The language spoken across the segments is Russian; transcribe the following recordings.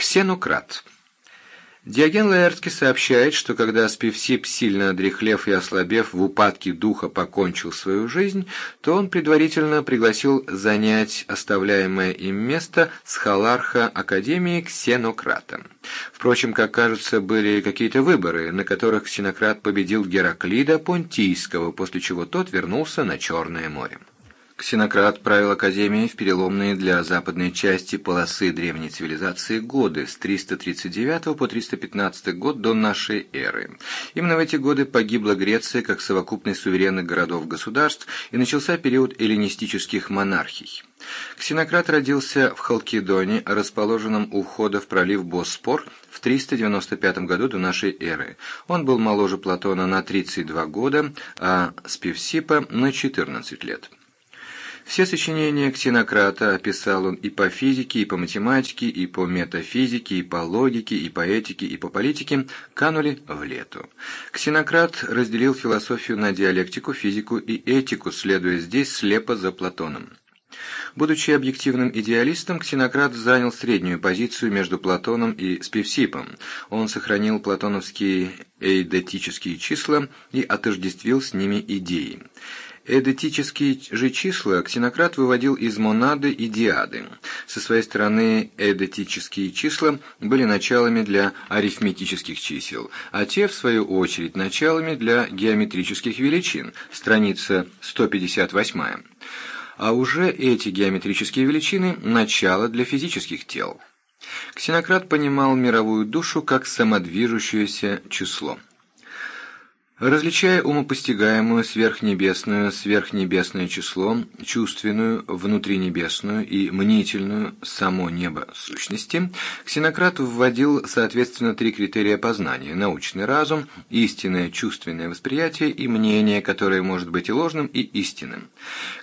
Ксенократ. Диоген Лаэртский сообщает, что когда Спивсип, сильно одрехлев и ослабев в упадке духа, покончил свою жизнь, то он предварительно пригласил занять оставляемое им место с халарха Академии Ксенократа. Впрочем, как кажется, были какие-то выборы, на которых Ксенократ победил Гераклида Понтийского, после чего тот вернулся на Черное море. Ксенократ правил Академией в переломные для западной части полосы древней цивилизации годы с 339 по 315 год до нашей эры. Именно в эти годы погибла Греция как совокупность суверенных городов-государств и начался период эллинистических монархий. Ксенократ родился в Халкидоне, расположенном у входа в пролив Боспор, в 395 году до нашей эры. Он был моложе Платона на 32 года, а Спивсипа на 14 лет. Все сочинения Ксенократа описал он и по физике, и по математике, и по метафизике, и по логике, и по этике, и по политике, канули в лету. Ксенократ разделил философию на диалектику, физику и этику, следуя здесь слепо за Платоном. Будучи объективным идеалистом, Ксенократ занял среднюю позицию между Платоном и Спивсипом. Он сохранил платоновские эйдетические числа и отождествил с ними идеи. Эдетические же числа ксенократ выводил из монады и диады. Со своей стороны эдетические числа были началами для арифметических чисел, а те, в свою очередь, началами для геометрических величин, страница 158. А уже эти геометрические величины – начало для физических тел. Ксенократ понимал мировую душу как самодвижущееся число. Различая умопостигаемую сверхнебесную сверхнебесное число, чувственную внутринебесную и мнительную само небо сущности, Ксенократ вводил соответственно три критерия познания – научный разум, истинное чувственное восприятие и мнение, которое может быть и ложным, и истинным.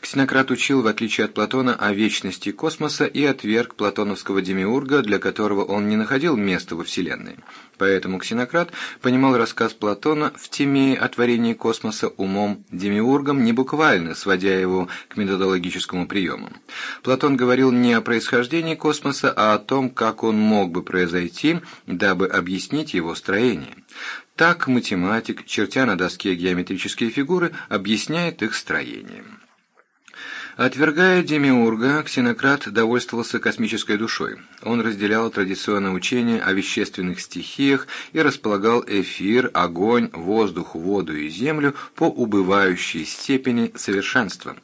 Ксенократ учил, в отличие от Платона, о вечности космоса и отверг платоновского демиурга, для которого он не находил места во Вселенной. Поэтому Ксенократ понимал рассказ Платона в теме о творении космоса умом демиургом не буквально, сводя его к методологическому приему. Платон говорил не о происхождении космоса, а о том, как он мог бы произойти, дабы объяснить его строение. Так математик, чертя на доске геометрические фигуры, объясняет их строение. Отвергая Демиурга, Ксенократ довольствовался космической душой. Он разделял традиционное учение о вещественных стихиях и располагал эфир, огонь, воздух, воду и землю по убывающей степени совершенства.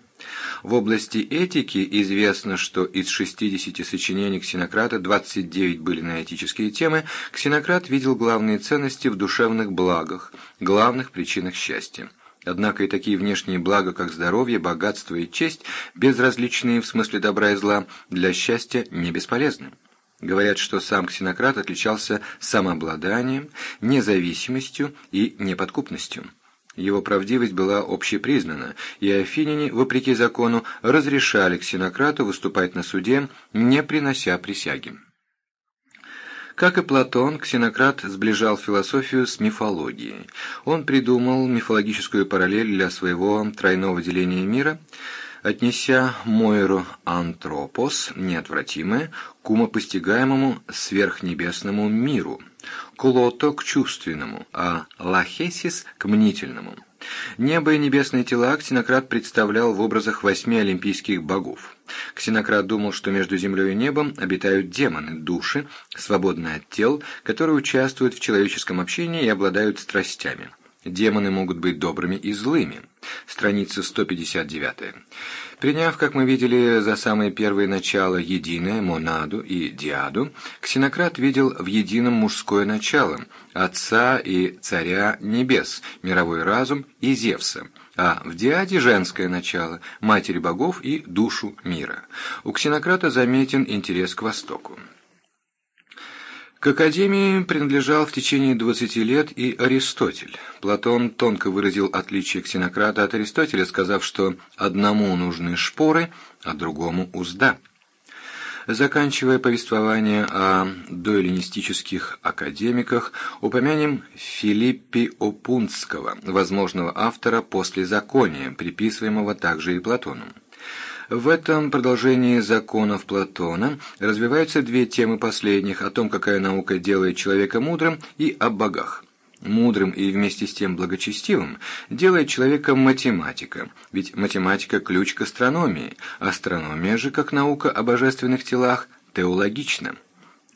В области этики известно, что из 60 сочинений Ксенократа 29 были на этические темы, Ксенократ видел главные ценности в душевных благах, главных причинах счастья. Однако и такие внешние блага, как здоровье, богатство и честь, безразличные в смысле добра и зла, для счастья не бесполезны. Говорят, что сам Ксенократ отличался самообладанием, независимостью и неподкупностью. Его правдивость была общепризнана, и афиняне, вопреки закону, разрешали Ксенократу выступать на суде, не принося присяги. Как и Платон, Ксенократ сближал философию с мифологией. Он придумал мифологическую параллель для своего тройного деления мира, отнеся Мойру антропос, неотвратимое, к умопостигаемому сверхнебесному миру, Клото к чувственному, а Лахесис к мнительному. Небо и небесные тела Ксенократ представлял в образах восьми олимпийских богов. Ксенократ думал, что между землей и небом обитают демоны, души, свободные от тел, которые участвуют в человеческом общении и обладают страстями. Демоны могут быть добрыми и злыми. Страница 159. Приняв, как мы видели, за самое первое начало единое, монаду и диаду, Ксенократ видел в едином мужское начало, отца и царя небес, мировой разум и Зевса, а в диаде женское начало, матери богов и душу мира. У Ксенократа заметен интерес к Востоку. К Академии принадлежал в течение 20 лет и Аристотель. Платон тонко выразил отличие ксенократа от Аристотеля, сказав, что одному нужны шпоры, а другому узда. Заканчивая повествование о доэллинистических академиках, упомянем Филиппи Опунского, возможного автора послезакония, приписываемого также и Платону. В этом продолжении законов Платона развиваются две темы последних о том, какая наука делает человека мудрым, и о богах. Мудрым и вместе с тем благочестивым делает человека математика, ведь математика – ключ к астрономии, астрономия же, как наука о божественных телах, теологична.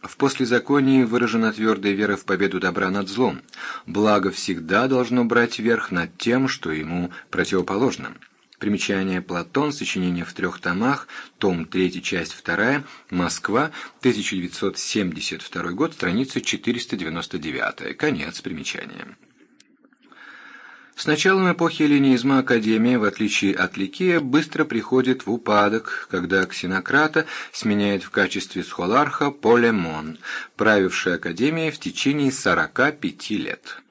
В послезаконии выражена твердая вера в победу добра над злом. Благо всегда должно брать верх над тем, что ему противоположно. Примечание. Платон, сочинение в трех томах, том 3, часть 2, Москва, 1972 год, страница 499, конец примечания. С началом эпохи эллинизма Академия, в отличие от Ликея, быстро приходит в упадок, когда Ксенократа сменяет в качестве схоларха Полемон, правивший Академией в течение 45 лет.